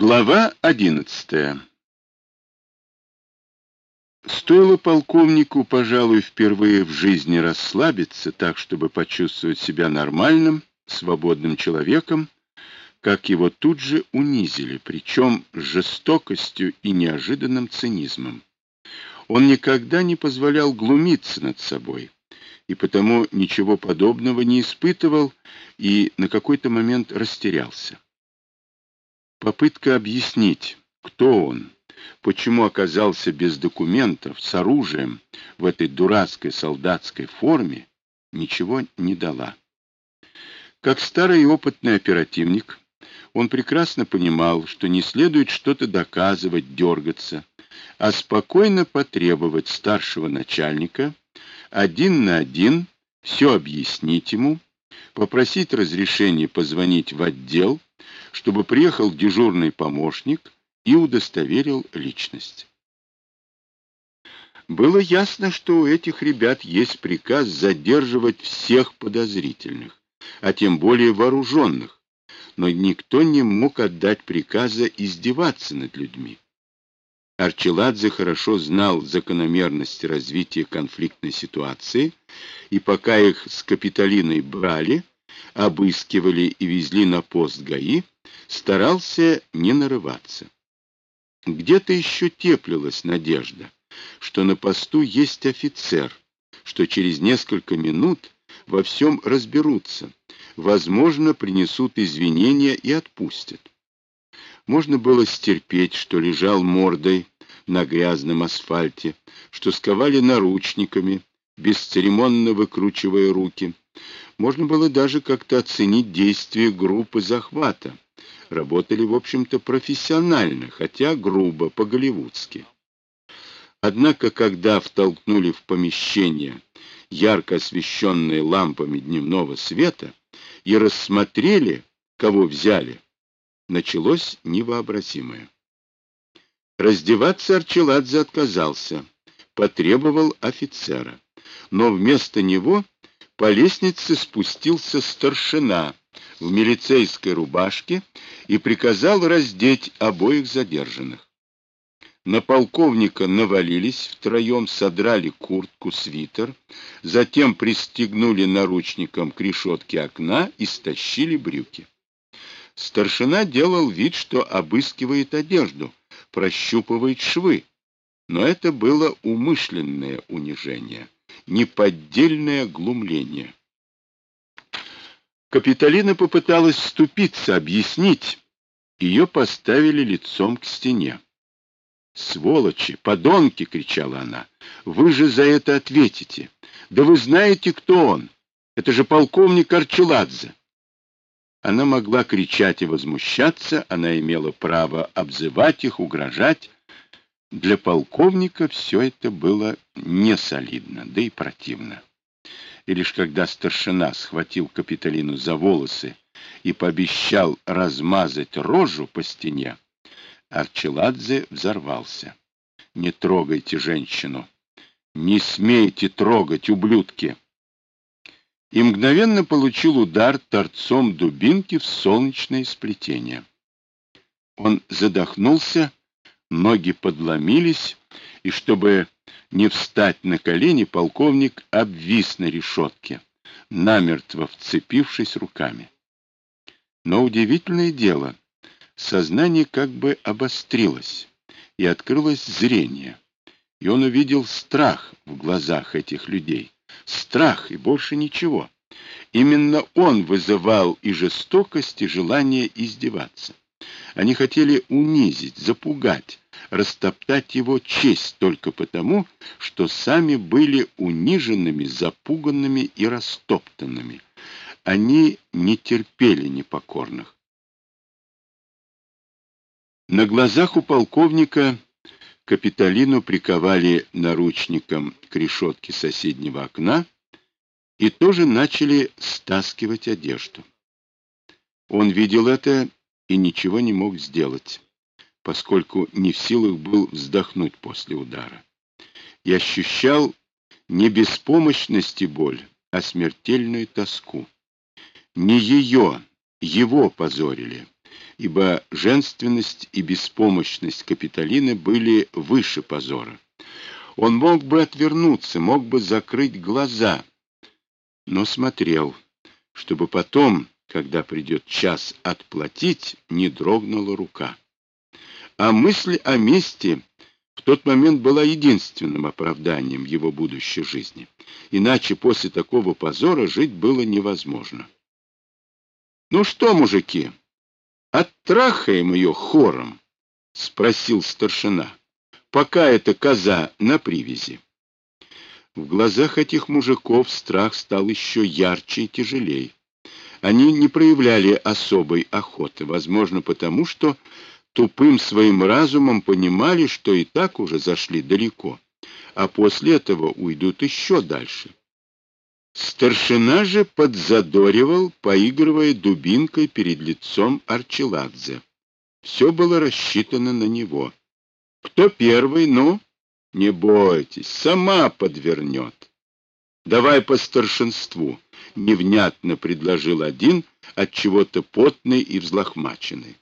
Глава одиннадцатая Стоило полковнику, пожалуй, впервые в жизни расслабиться так, чтобы почувствовать себя нормальным, свободным человеком, как его тут же унизили, причем с жестокостью и неожиданным цинизмом. Он никогда не позволял глумиться над собой, и потому ничего подобного не испытывал и на какой-то момент растерялся. Попытка объяснить, кто он, почему оказался без документов, с оружием, в этой дурацкой солдатской форме, ничего не дала. Как старый опытный оперативник, он прекрасно понимал, что не следует что-то доказывать, дергаться, а спокойно потребовать старшего начальника один на один все объяснить ему, попросить разрешения позвонить в отдел, чтобы приехал дежурный помощник и удостоверил личность. Было ясно, что у этих ребят есть приказ задерживать всех подозрительных, а тем более вооруженных, но никто не мог отдать приказа издеваться над людьми. Арчеладзе хорошо знал закономерности развития конфликтной ситуации, и пока их с Капитолиной брали, обыскивали и везли на пост ГАИ, старался не нарываться. Где-то еще теплилась надежда, что на посту есть офицер, что через несколько минут во всем разберутся, возможно, принесут извинения и отпустят. Можно было стерпеть, что лежал мордой на грязном асфальте, что сковали наручниками, бесцеремонно выкручивая руки. Можно было даже как-то оценить действия группы захвата. Работали, в общем-то, профессионально, хотя грубо, по-голливудски. Однако, когда втолкнули в помещение ярко освещенные лампами дневного света и рассмотрели, кого взяли, началось невообразимое. Раздеваться Арчеладзе отказался, потребовал офицера, но вместо него по лестнице спустился старшина в милицейской рубашке и приказал раздеть обоих задержанных. На полковника навалились втроем, содрали куртку, свитер, затем пристегнули наручником к решетке окна и стащили брюки. Старшина делал вид, что обыскивает одежду, прощупывает швы, но это было умышленное унижение, неподдельное глумление. Капитолина попыталась вступиться, объяснить. Ее поставили лицом к стене. «Сволочи, подонки!» — кричала она. «Вы же за это ответите! Да вы знаете, кто он! Это же полковник Арчеладзе!» Она могла кричать и возмущаться, она имела право обзывать их, угрожать. Для полковника все это было несолидно, да и противно. И лишь когда старшина схватил Капитолину за волосы и пообещал размазать рожу по стене, Арчеладзе взорвался. «Не трогайте женщину! Не смейте трогать, ублюдки!» И мгновенно получил удар торцом дубинки в солнечное сплетение. Он задохнулся, ноги подломились, и чтобы не встать на колени, полковник обвис на решетке, намертво вцепившись руками. Но удивительное дело, сознание как бы обострилось, и открылось зрение, и он увидел страх в глазах этих людей. Страх и больше ничего. Именно он вызывал и жестокость, и желание издеваться. Они хотели унизить, запугать, растоптать его честь только потому, что сами были униженными, запуганными и растоптанными. Они не терпели непокорных. На глазах у полковника Капитолину приковали наручником к решетке соседнего окна и тоже начали стаскивать одежду. Он видел это и ничего не мог сделать поскольку не в силах был вздохнуть после удара. И ощущал не беспомощность и боль, а смертельную тоску. Не ее, его позорили, ибо женственность и беспомощность Капитолины были выше позора. Он мог бы отвернуться, мог бы закрыть глаза, но смотрел, чтобы потом, когда придет час отплатить, не дрогнула рука. А мысль о мести в тот момент была единственным оправданием его будущей жизни. Иначе после такого позора жить было невозможно. «Ну что, мужики, оттрахаем ее хором?» — спросил старшина. «Пока эта коза на привязи». В глазах этих мужиков страх стал еще ярче и тяжелее. Они не проявляли особой охоты, возможно, потому что тупым своим разумом понимали, что и так уже зашли далеко, а после этого уйдут еще дальше. Старшина же подзадоривал, поигрывая дубинкой перед лицом Арчеладзе. Все было рассчитано на него. Кто первый, ну? Не бойтесь, сама подвернет. Давай по старшинству, невнятно предложил один, от чего-то потный и взлохмаченный.